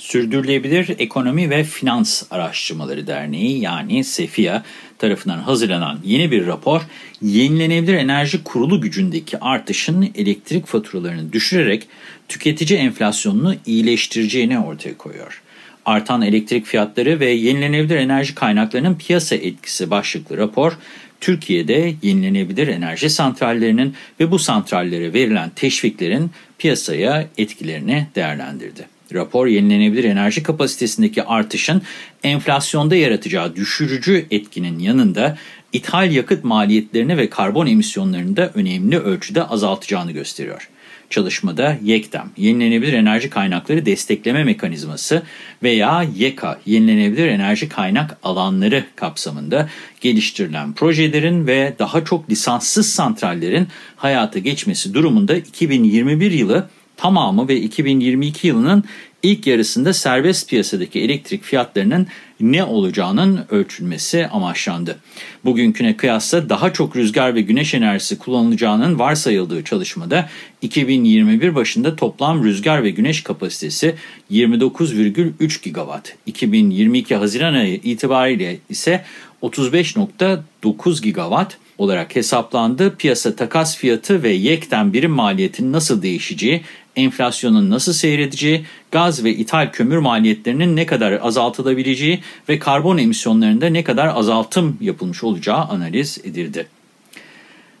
Sürdürülebilir Ekonomi ve Finans Araştırmaları Derneği yani SEFIA tarafından hazırlanan yeni bir rapor, yenilenebilir enerji kurulu gücündeki artışın elektrik faturalarını düşürerek tüketici enflasyonunu iyileştireceğini ortaya koyuyor. Artan elektrik fiyatları ve yenilenebilir enerji kaynaklarının piyasa etkisi başlıklı rapor, Türkiye'de yenilenebilir enerji santrallerinin ve bu santrallere verilen teşviklerin piyasaya etkilerini değerlendirdi. Rapor yenilenebilir enerji kapasitesindeki artışın enflasyonda yaratacağı düşürücü etkinin yanında ithal yakıt maliyetlerini ve karbon emisyonlarını da önemli ölçüde azaltacağını gösteriyor. Çalışmada YEKDEM, Yenilenebilir Enerji Kaynakları Destekleme Mekanizması veya YEKA, Yenilenebilir Enerji Kaynak Alanları kapsamında geliştirilen projelerin ve daha çok lisanssız santrallerin hayata geçmesi durumunda 2021 yılı tamamı ve 2022 yılının ilk yarısında serbest piyasadaki elektrik fiyatlarının ne olacağının ölçülmesi amaçlandı. Bugünküne kıyasla daha çok rüzgar ve güneş enerjisi kullanılacağının varsayıldığı çalışmada 2021 başında toplam rüzgar ve güneş kapasitesi 29,3 gigawatt. 2022 Haziran ayı itibariyle ise 35,9 gigawatt olarak hesaplandı. Piyasa takas fiyatı ve yekten birim maliyetin nasıl değişeceği, enflasyonun nasıl seyredeceği, gaz ve ithal kömür maliyetlerinin ne kadar azaltılabileceği ve karbon emisyonlarında ne kadar azaltım yapılmış olacağı analiz edildi.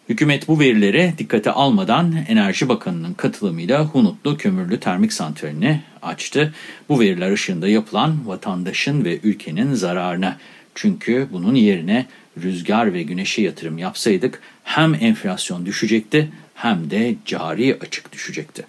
Hükümet bu verilere dikkate almadan Enerji Bakanı'nın katılımıyla Hunutlu Kömürlü Termik Santrali'ni açtı. Bu veriler ışığında yapılan vatandaşın ve ülkenin zararına. Çünkü bunun yerine rüzgar ve güneşe yatırım yapsaydık hem enflasyon düşecekti hem de cari açık düşecekti.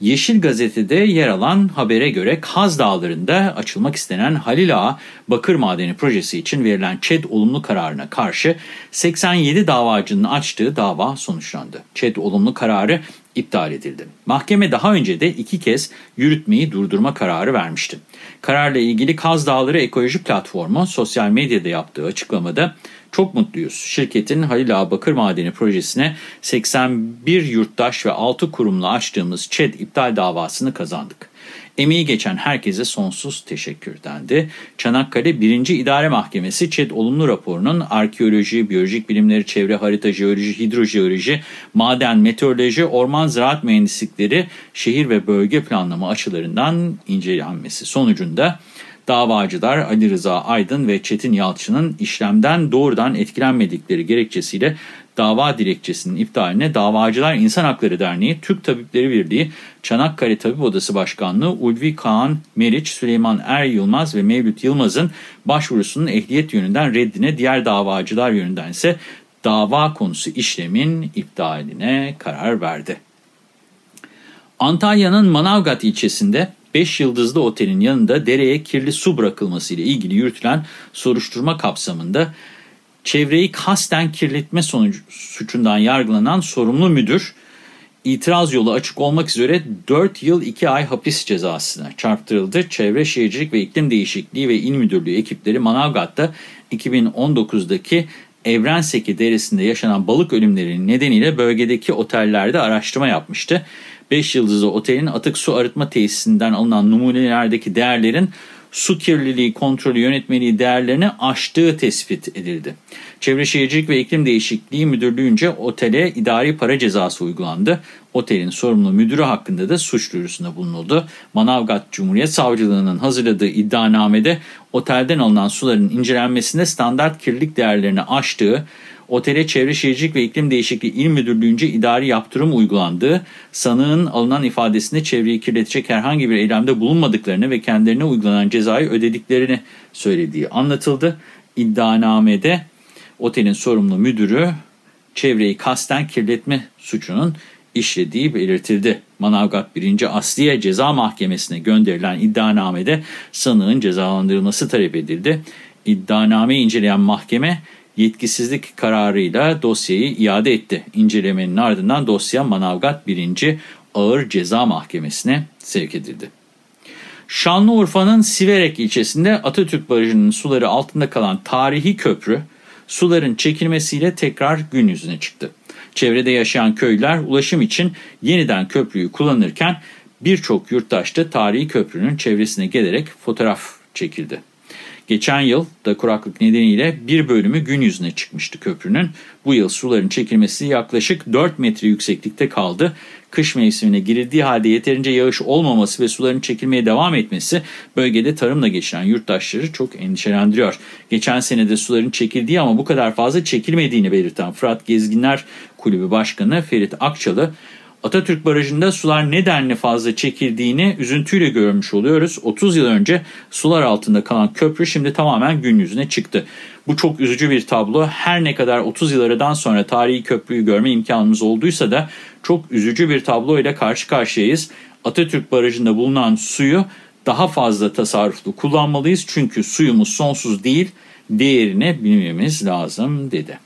Yeşil Gazete'de yer alan habere göre Kaz Dağları'nda açılmak istenen Halil Ağa Bakır Madeni projesi için verilen ÇED olumlu kararına karşı 87 davacının açtığı dava sonuçlandı. ÇED olumlu kararı iptal edildi. Mahkeme daha önce de iki kez yürütmeyi durdurma kararı vermişti. Kararla ilgili Kaz Dağları Ekoloji Platformu sosyal medyada yaptığı açıklamada çok mutluyuz. Şirketin Halil Ağa Bakır Madeni projesine 81 yurttaş ve 6 kurumla açtığımız ÇED iptal davasını kazandık. Emeği geçen herkese sonsuz teşekkür dendi. Çanakkale 1. İdare Mahkemesi ÇED olumlu raporunun arkeoloji, biyolojik bilimleri, çevre harita, jeoloji, hidrojeoloji, maden, meteoroloji, orman ziraat mühendislikleri, şehir ve bölge planlama açılarından incelenmesi sonucunda davacılar Ali Rıza Aydın ve Çetin Yalçın'ın işlemden doğrudan etkilenmedikleri gerekçesiyle dava dilekçesinin iptaline Davacılar İnsan Hakları Derneği, Türk Tabipleri Birliği, Çanakkale Tabip Odası Başkanlığı Ulvi Kaan Meriç, Süleyman Er Yılmaz ve Mevlüt Yılmaz'ın başvurusunun ehliyet yönünden reddine, diğer davacılar yönünden ise dava konusu işlemin iptaline karar verdi. Antalya'nın Manavgat ilçesinde 5 yıldızlı otelin yanında dereye kirli su bırakılması ile ilgili yürütülen soruşturma kapsamında çevreyi kasten kirletme sonucu suçundan yargılanan sorumlu müdür itiraz yolu açık olmak üzere 4 yıl 2 ay hapis cezasına çarptırıldı. Çevre Şehircilik ve İklim Değişikliği ve İl Müdürlüğü ekipleri Manavgat'ta 2019'daki Evrenseki Deresi'nde yaşanan balık ölümlerinin nedeniyle bölgedeki otellerde araştırma yapmıştı. 5 yıldızlı otelin atık su arıtma tesisinden alınan numunelerdeki değerlerin su kirliliği kontrolü yönetmeliği değerlerini aştığı tespit edildi. Çevre Şehircilik ve İklim Değişikliği Müdürlüğü'nce otele idari para cezası uygulandı. Otelin sorumlu müdürü hakkında da suç duyurusunda bulunuldu. Manavgat Cumhuriyet Savcılığı'nın hazırladığı iddianamede otelden alınan suların incelenmesinde standart kirlilik değerlerini aştığı, Otele Çevre Şehircilik ve İklim Değişikliği İl Müdürlüğü'nce idari yaptırım uygulandığı, sanığın alınan ifadesinde çevreyi kirletecek herhangi bir eylemde bulunmadıklarını ve kendilerine uygulanan cezayı ödediklerini söylediği anlatıldı. İddianamede otelin sorumlu müdürü çevreyi kasten kirletme suçunun işlediği belirtildi. Manavgat 1. Asliye Ceza Mahkemesi'ne gönderilen iddianamede sanığın cezalandırılması talep edildi. İddianameyi inceleyen mahkeme yetkisizlik kararıyla dosyayı iade etti. İncelemenin ardından dosya Manavgat 1. Ağır Ceza Mahkemesi'ne sevk edildi. Şanlıurfa'nın Siverek ilçesinde Atatürk Barajı'nın suları altında kalan tarihi köprü suların çekilmesiyle tekrar gün yüzüne çıktı. Çevrede yaşayan köylüler ulaşım için yeniden köprüyü kullanırken birçok yurttaş da tarihi köprünün çevresine gelerek fotoğraf çekildi. Geçen yıl da kuraklık nedeniyle bir bölümü gün yüzüne çıkmıştı köprünün. Bu yıl suların çekilmesi yaklaşık 4 metre yükseklikte kaldı. Kış mevsimine girildiği halde yeterince yağış olmaması ve suların çekilmeye devam etmesi bölgede tarımla geçiren yurttaşları çok endişelendiriyor. Geçen senede suların çekildiği ama bu kadar fazla çekilmediğini belirten Fırat Gezginler Kulübü Başkanı Ferit Akçalı, Atatürk Barajı'nda sular nedenle fazla çekildiğini üzüntüyle görmüş oluyoruz. 30 yıl önce sular altında kalan köprü şimdi tamamen gün yüzüne çıktı. Bu çok üzücü bir tablo. Her ne kadar 30 yıl sonra tarihi köprüyü görme imkanımız olduysa da çok üzücü bir tablo ile karşı karşıyayız. Atatürk Barajı'nda bulunan suyu daha fazla tasarruflu kullanmalıyız. Çünkü suyumuz sonsuz değil, değerini bilmemiz lazım dedi